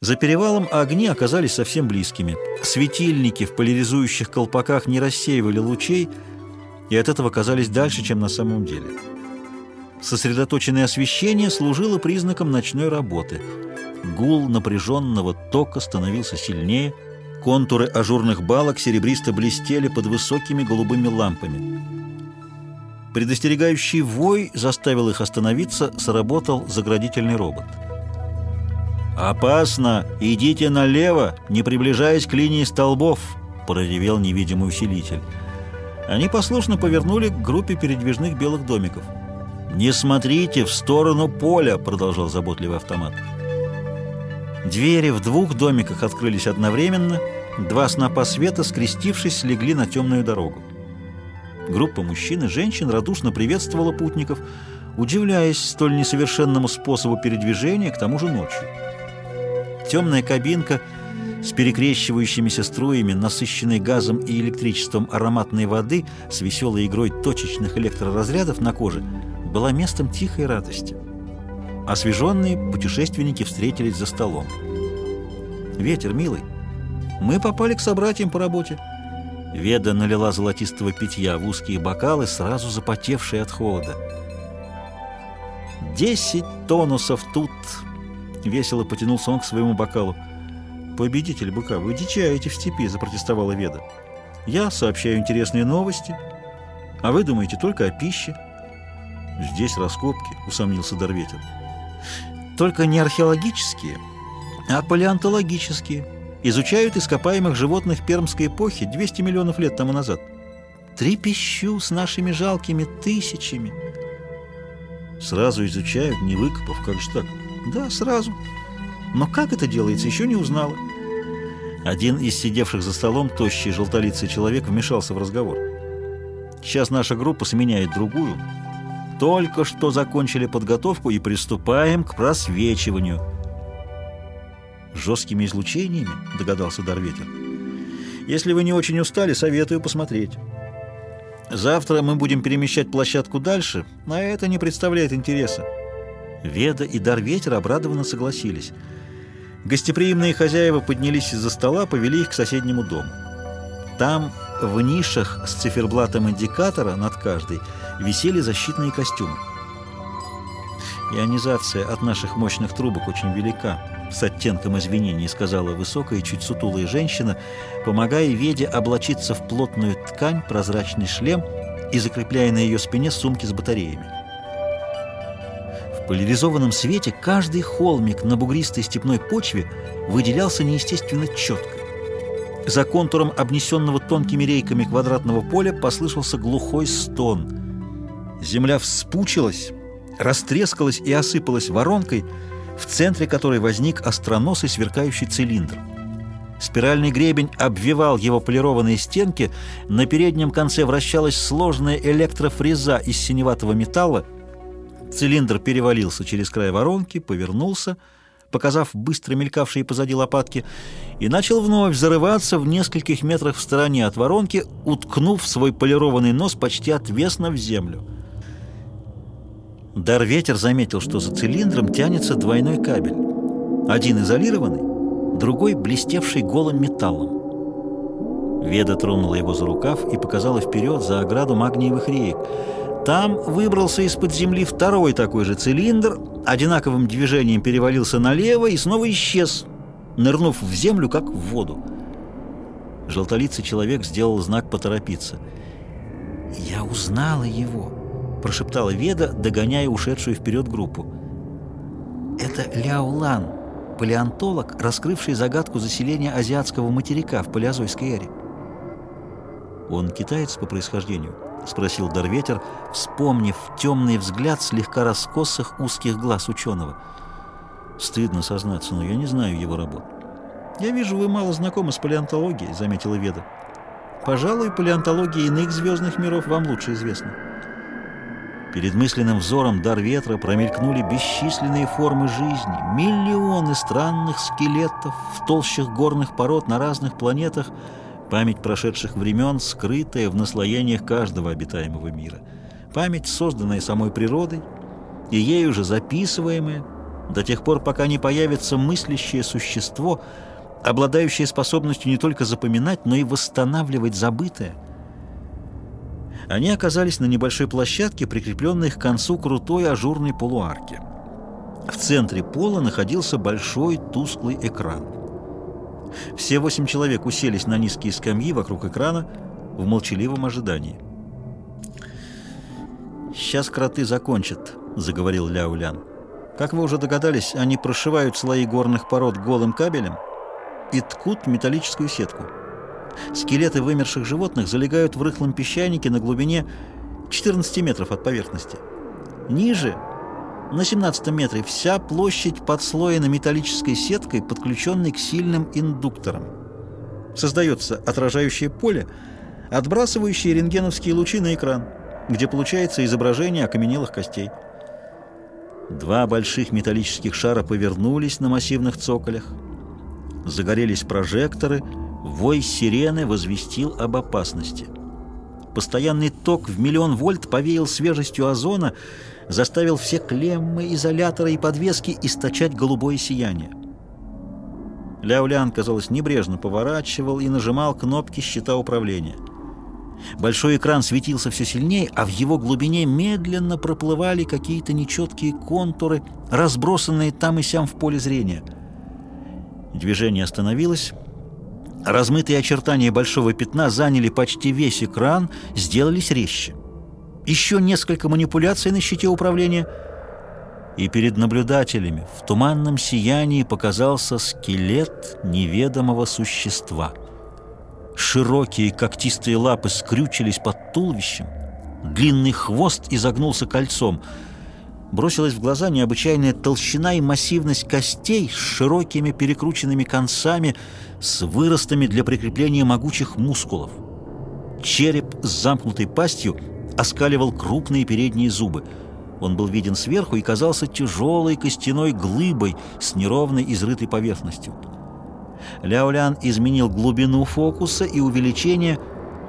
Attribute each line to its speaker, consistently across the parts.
Speaker 1: За перевалом огни оказались совсем близкими. Светильники в поляризующих колпаках не рассеивали лучей и от этого казались дальше, чем на самом деле. Сосредоточенное освещение служило признаком ночной работы. Гул напряженного тока становился сильнее, контуры ажурных балок серебристо блестели под высокими голубыми лампами. Предостерегающий вой заставил их остановиться, сработал заградительный робот. «Опасно! Идите налево, не приближаясь к линии столбов!» — проревел невидимый усилитель. Они послушно повернули к группе передвижных белых домиков. «Не смотрите в сторону поля!» — продолжал заботливый автомат. Двери в двух домиках открылись одновременно, два снопа света, скрестившись, легли на темную дорогу. Группа мужчин и женщин радушно приветствовала путников, удивляясь столь несовершенному способу передвижения, к тому же ночью. Темная кабинка с перекрещивающимися струями, насыщенной газом и электричеством ароматной воды с веселой игрой точечных электроразрядов на коже, была местом тихой радости. Освеженные путешественники встретились за столом. «Ветер, милый, мы попали к собратьям по работе». Веда налила золотистого питья в узкие бокалы, сразу запотевшие от холода. «Десять тонусов тут!» — весело потянулся он к своему бокалу. «Победитель быка, вы дичаете в степи», — запротестовала Веда. «Я сообщаю интересные новости, а вы думаете только о пище». «Здесь раскопки», — усомнился Дарветер. «Только не археологические, а палеонтологические. Изучают ископаемых животных пермской эпохи 200 миллионов лет тому назад. Трепещу с нашими жалкими тысячами». «Сразу изучают, не выкопав, как же так?» Да, сразу. Но как это делается, еще не узнала. Один из сидевших за столом, тощий желтолицый человек, вмешался в разговор. Сейчас наша группа сменяет другую. Только что закончили подготовку и приступаем к просвечиванию. Жесткими излучениями, догадался Дарветер. Если вы не очень устали, советую посмотреть. Завтра мы будем перемещать площадку дальше, а это не представляет интереса. Веда и Дар Ветер обрадованно согласились. Гостеприимные хозяева поднялись из-за стола, повели их к соседнему дому. Там, в нишах с циферблатом индикатора над каждой, висели защитные костюмы. «Ионизация от наших мощных трубок очень велика», — с оттенком извинений сказала высокая, чуть сутулая женщина, помогая Веде облачиться в плотную ткань, прозрачный шлем и закрепляя на ее спине сумки с батареями поляризованном свете каждый холмик на бугристой степной почве выделялся неестественно четко. За контуром обнесенного тонкими рейками квадратного поля послышался глухой стон. Земля вспучилась, растрескалась и осыпалась воронкой, в центре которой возник остроносый сверкающий цилиндр. Спиральный гребень обвивал его полированные стенки, на переднем конце вращалась сложная электрофреза из синеватого металла, Цилиндр перевалился через край воронки, повернулся, показав быстро мелькавшие позади лопатки, и начал вновь зарываться в нескольких метрах в стороне от воронки, уткнув свой полированный нос почти отвесно в землю. Дарветер заметил, что за цилиндром тянется двойной кабель. Один изолированный, другой блестевший голым металлом. Веда тронула его за рукав и показала вперед за ограду магниевых реек — там выбрался из-под земли второй такой же цилиндр, одинаковым движением перевалился налево и снова исчез, нырнув в землю, как в воду. Желтолицый человек сделал знак «поторопиться». «Я узнала его», — прошептала Веда, догоняя ушедшую вперед группу. «Это Ляо Лан, палеонтолог, раскрывший загадку заселения азиатского материка в палеозойской эре». «Он китаец по происхождению?» — спросил Дарветер, вспомнив темный взгляд слегка раскосых узких глаз ученого. «Стыдно сознаться, но я не знаю его работ». «Я вижу, вы мало знакомы с палеонтологией», — заметила Веда. «Пожалуй, палеонтология иных звездных миров вам лучше известна». Перед мысленным взором дар ветра промелькнули бесчисленные формы жизни, миллионы странных скелетов в толщах горных пород на разных планетах — Память прошедших времен, скрытая в наслоениях каждого обитаемого мира. Память, созданная самой природой, и ею же записываемая, до тех пор, пока не появится мыслящее существо, обладающее способностью не только запоминать, но и восстанавливать забытое. Они оказались на небольшой площадке, прикрепленной к концу крутой ажурной полуарки. В центре пола находился большой тусклый экран. Все восемь человек уселись на низкие скамьи вокруг экрана в молчаливом ожидании. «Сейчас кроты закончат», — заговорил Ляулян. «Как вы уже догадались, они прошивают слои горных пород голым кабелем и ткут металлическую сетку. Скелеты вымерших животных залегают в рыхлом песчанике на глубине 14 метров от поверхности. Ниже, на 17 метре, вся площадь подслоена металлической сеткой, подключенной к сильным индукторам. Создается отражающее поле, отбрасывающее рентгеновские лучи на экран где получается изображение окаменелых костей. Два больших металлических шара повернулись на массивных цоколях. Загорелись прожекторы, вой сирены возвестил об опасности. Постоянный ток в миллион вольт повеял свежестью озона, заставил все клеммы, изоляторы и подвески источать голубое сияние. Ляулян, казалось, небрежно поворачивал и нажимал кнопки щита управления – Большой экран светился все сильнее, а в его глубине медленно проплывали какие-то нечеткие контуры, разбросанные там и сям в поле зрения. Движение остановилось. Размытые очертания большого пятна заняли почти весь экран, сделались резче. Еще несколько манипуляций на щите управления, и перед наблюдателями в туманном сиянии показался скелет неведомого существа — Широкие когтистые лапы скрючились под туловищем, длинный хвост изогнулся кольцом. Бросилась в глаза необычайная толщина и массивность костей с широкими перекрученными концами, с выростами для прикрепления могучих мускулов. Череп с замкнутой пастью оскаливал крупные передние зубы. Он был виден сверху и казался тяжелой костяной глыбой с неровной изрытой поверхностью. Ляолян изменил глубину фокуса и увеличение.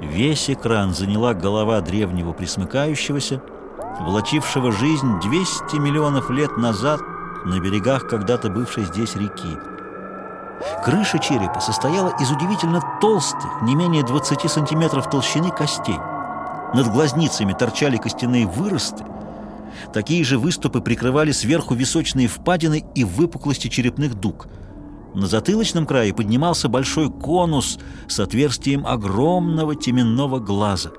Speaker 1: Весь экран заняла голова древнего присмыкающегося, влачившего жизнь 200 миллионов лет назад на берегах когда-то бывшей здесь реки. Крыша черепа состояла из удивительно толстых, не менее 20 сантиметров толщины костей. Над глазницами торчали костяные выросты. Такие же выступы прикрывали сверху височные впадины и выпуклости черепных дуг – на затылочном крае поднимался большой конус с отверстием огромного теменного глаза.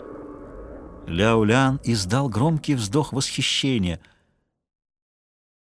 Speaker 1: Ляулян издал громкий вздох восхищения –